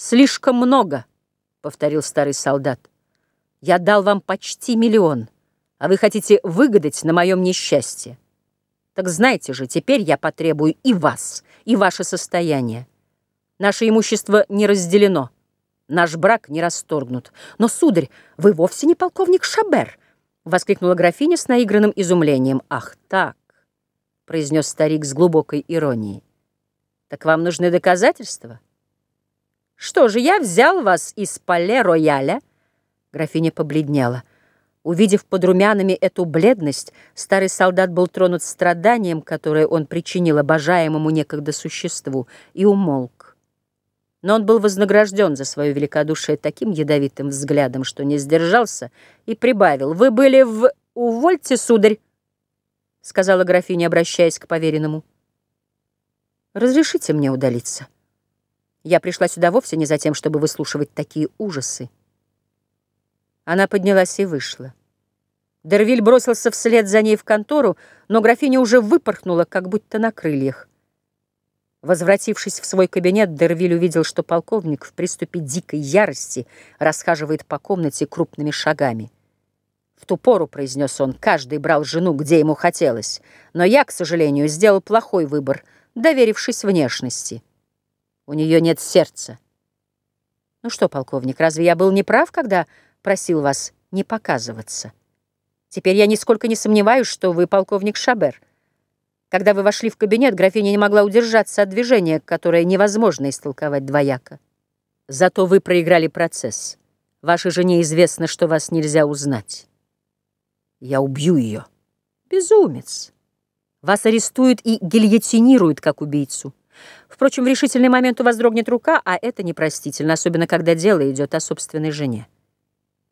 «Слишком много», — повторил старый солдат. «Я дал вам почти миллион, а вы хотите выгадать на моем несчастье. Так знаете же, теперь я потребую и вас, и ваше состояние. Наше имущество не разделено, наш брак не расторгнут. Но, сударь, вы вовсе не полковник Шабер!» — воскликнула графиня с наигранным изумлением. «Ах так!» — произнес старик с глубокой иронией. «Так вам нужны доказательства?» Что же, я взял вас из Пале-Рояля?» Графиня побледнела. Увидев под румянами эту бледность, старый солдат был тронут страданием, которое он причинил обожаемому некогда существу, и умолк. Но он был вознагражден за свое великодушие таким ядовитым взглядом, что не сдержался и прибавил. «Вы были в... Увольте, сударь!» — сказала графиня, обращаясь к поверенному. «Разрешите мне удалиться?» Я пришла сюда вовсе не за тем, чтобы выслушивать такие ужасы. Она поднялась и вышла. Дервиль бросился вслед за ней в контору, но графиня уже выпорхнула, как будто на крыльях. Возвратившись в свой кабинет, Дервиль увидел, что полковник в приступе дикой ярости расхаживает по комнате крупными шагами. В ту пору, произнес он, каждый брал жену, где ему хотелось, но я, к сожалению, сделал плохой выбор, доверившись внешности. У нее нет сердца. Ну что, полковник, разве я был неправ, когда просил вас не показываться? Теперь я нисколько не сомневаюсь, что вы полковник Шабер. Когда вы вошли в кабинет, графиня не могла удержаться от движения, которое невозможно истолковать двояко. Зато вы проиграли процесс. Вашей жене известно, что вас нельзя узнать. Я убью ее. Безумец. Вас арестуют и гильотинируют как убийцу. Впрочем, в решительный момент у вас дрогнет рука, а это непростительно, особенно когда дело идет о собственной жене.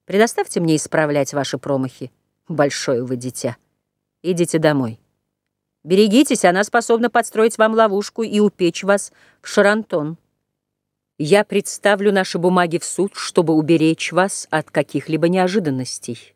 Предоставьте мне исправлять ваши промахи. Большое вы дитя. Идите домой. Берегитесь, она способна подстроить вам ловушку и упечь вас в шарантон. Я представлю наши бумаги в суд, чтобы уберечь вас от каких-либо неожиданностей.